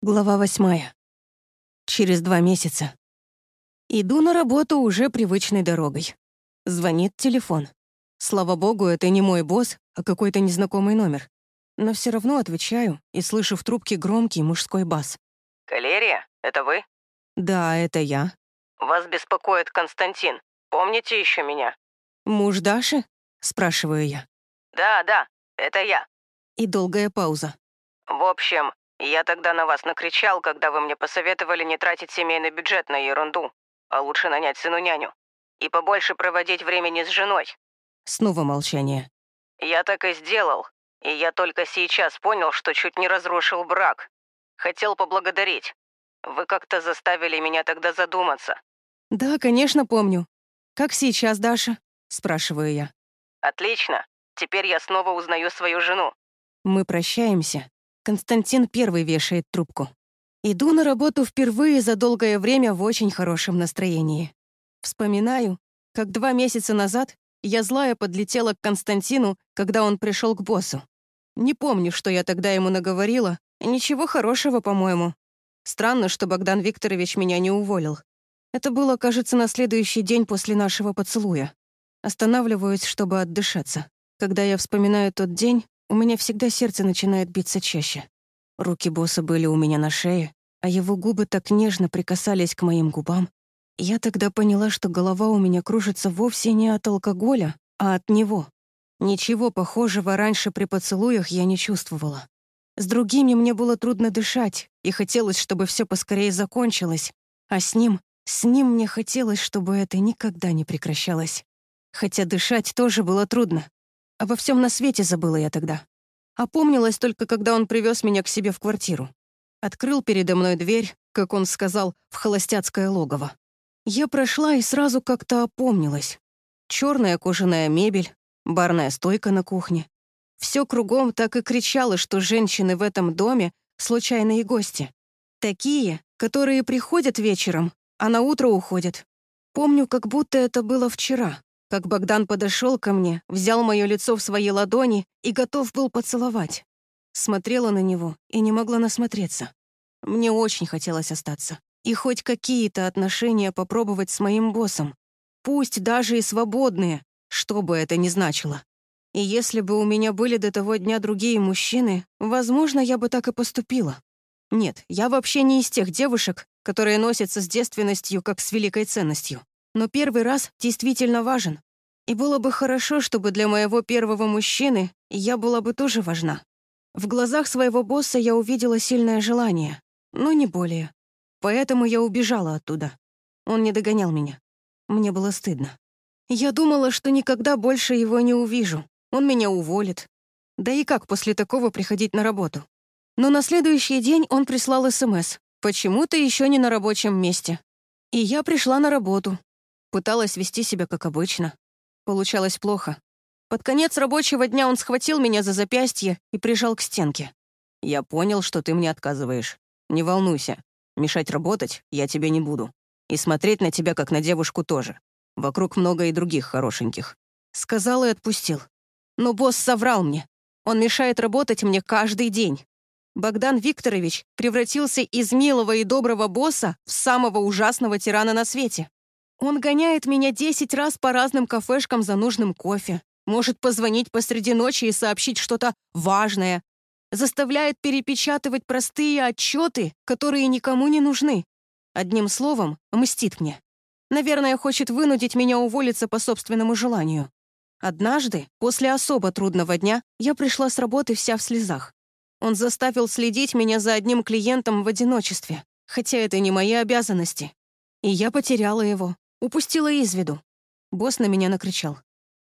Глава восьмая. Через два месяца. Иду на работу уже привычной дорогой. Звонит телефон. Слава богу, это не мой босс, а какой-то незнакомый номер. Но все равно отвечаю и слышу в трубке громкий мужской бас. «Калерия, это вы?» «Да, это я». «Вас беспокоит Константин. Помните еще меня?» «Муж Даши?» — спрашиваю я. «Да, да, это я». И долгая пауза. «В общем, я тогда на вас накричал, когда вы мне посоветовали не тратить семейный бюджет на ерунду, а лучше нанять сыну няню. И побольше проводить времени с женой. Снова молчание. Я так и сделал. И я только сейчас понял, что чуть не разрушил брак. Хотел поблагодарить. Вы как-то заставили меня тогда задуматься. Да, конечно, помню. Как сейчас, Даша? Спрашиваю я. Отлично. Теперь я снова узнаю свою жену. Мы прощаемся, Константин первый вешает трубку. Иду на работу впервые за долгое время в очень хорошем настроении. Вспоминаю, как два месяца назад я злая подлетела к Константину, когда он пришел к боссу. Не помню, что я тогда ему наговорила. Ничего хорошего, по-моему. Странно, что Богдан Викторович меня не уволил. Это было, кажется, на следующий день после нашего поцелуя. Останавливаюсь, чтобы отдышаться. Когда я вспоминаю тот день, у меня всегда сердце начинает биться чаще. Руки босса были у меня на шее, а его губы так нежно прикасались к моим губам. Я тогда поняла, что голова у меня кружится вовсе не от алкоголя, а от него. Ничего похожего раньше при поцелуях я не чувствовала. С другими мне было трудно дышать, и хотелось, чтобы все поскорее закончилось. А с ним, с ним мне хотелось, чтобы это никогда не прекращалось. Хотя дышать тоже было трудно. Обо всем на свете забыла я тогда. Опомнилась только, когда он привез меня к себе в квартиру. Открыл передо мной дверь, как он сказал, в холостяцкое логово. Я прошла и сразу как-то опомнилась. Черная кожаная мебель, барная стойка на кухне. Все кругом так и кричало, что женщины в этом доме — случайные гости. Такие, которые приходят вечером, а на утро уходят. Помню, как будто это было вчера как Богдан подошел ко мне, взял мое лицо в свои ладони и готов был поцеловать. Смотрела на него и не могла насмотреться. Мне очень хотелось остаться и хоть какие-то отношения попробовать с моим боссом. Пусть даже и свободные, что бы это ни значило. И если бы у меня были до того дня другие мужчины, возможно, я бы так и поступила. Нет, я вообще не из тех девушек, которые носятся с девственностью как с великой ценностью. Но первый раз действительно важен. И было бы хорошо, чтобы для моего первого мужчины я была бы тоже важна. В глазах своего босса я увидела сильное желание, но не более. Поэтому я убежала оттуда. Он не догонял меня. Мне было стыдно. Я думала, что никогда больше его не увижу. Он меня уволит. Да и как после такого приходить на работу? Но на следующий день он прислал СМС. Почему-то еще не на рабочем месте. И я пришла на работу, Пыталась вести себя как обычно. Получалось плохо. Под конец рабочего дня он схватил меня за запястье и прижал к стенке. «Я понял, что ты мне отказываешь. Не волнуйся. Мешать работать я тебе не буду. И смотреть на тебя, как на девушку, тоже. Вокруг много и других хорошеньких». Сказал и отпустил. Но босс соврал мне. Он мешает работать мне каждый день. Богдан Викторович превратился из милого и доброго босса в самого ужасного тирана на свете. Он гоняет меня десять раз по разным кафешкам за нужным кофе, может позвонить посреди ночи и сообщить что-то важное, заставляет перепечатывать простые отчеты, которые никому не нужны. Одним словом, мстит мне. Наверное, хочет вынудить меня уволиться по собственному желанию. Однажды, после особо трудного дня, я пришла с работы вся в слезах. Он заставил следить меня за одним клиентом в одиночестве, хотя это не мои обязанности. И я потеряла его, Упустила из виду. Босс на меня накричал.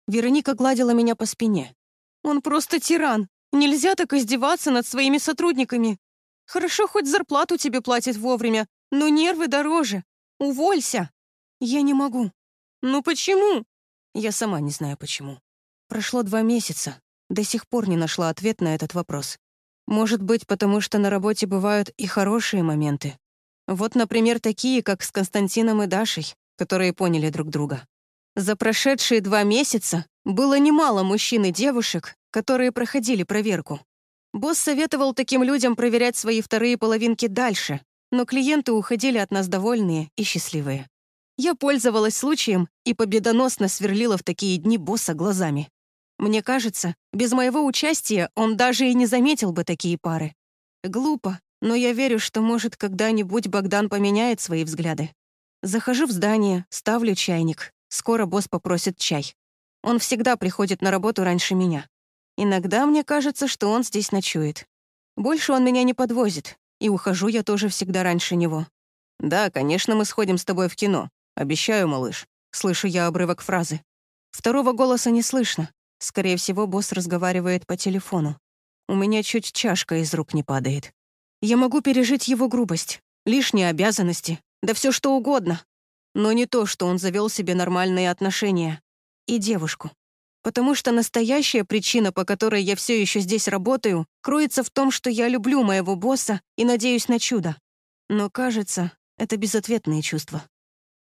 Вероника гладила меня по спине. «Он просто тиран. Нельзя так издеваться над своими сотрудниками. Хорошо, хоть зарплату тебе платит вовремя, но нервы дороже. Уволься!» «Я не могу». «Ну почему?» Я сама не знаю почему. Прошло два месяца. До сих пор не нашла ответ на этот вопрос. Может быть, потому что на работе бывают и хорошие моменты. Вот, например, такие, как с Константином и Дашей которые поняли друг друга. За прошедшие два месяца было немало мужчин и девушек, которые проходили проверку. Босс советовал таким людям проверять свои вторые половинки дальше, но клиенты уходили от нас довольные и счастливые. Я пользовалась случаем и победоносно сверлила в такие дни босса глазами. Мне кажется, без моего участия он даже и не заметил бы такие пары. Глупо, но я верю, что, может, когда-нибудь Богдан поменяет свои взгляды. Захожу в здание, ставлю чайник. Скоро босс попросит чай. Он всегда приходит на работу раньше меня. Иногда мне кажется, что он здесь ночует. Больше он меня не подвозит, и ухожу я тоже всегда раньше него. «Да, конечно, мы сходим с тобой в кино. Обещаю, малыш». Слышу я обрывок фразы. Второго голоса не слышно. Скорее всего, босс разговаривает по телефону. У меня чуть чашка из рук не падает. Я могу пережить его грубость, лишние обязанности, да все что угодно. Но не то, что он завел себе нормальные отношения. И девушку. Потому что настоящая причина, по которой я все еще здесь работаю, кроется в том, что я люблю моего босса и надеюсь на чудо. Но кажется, это безответные чувства.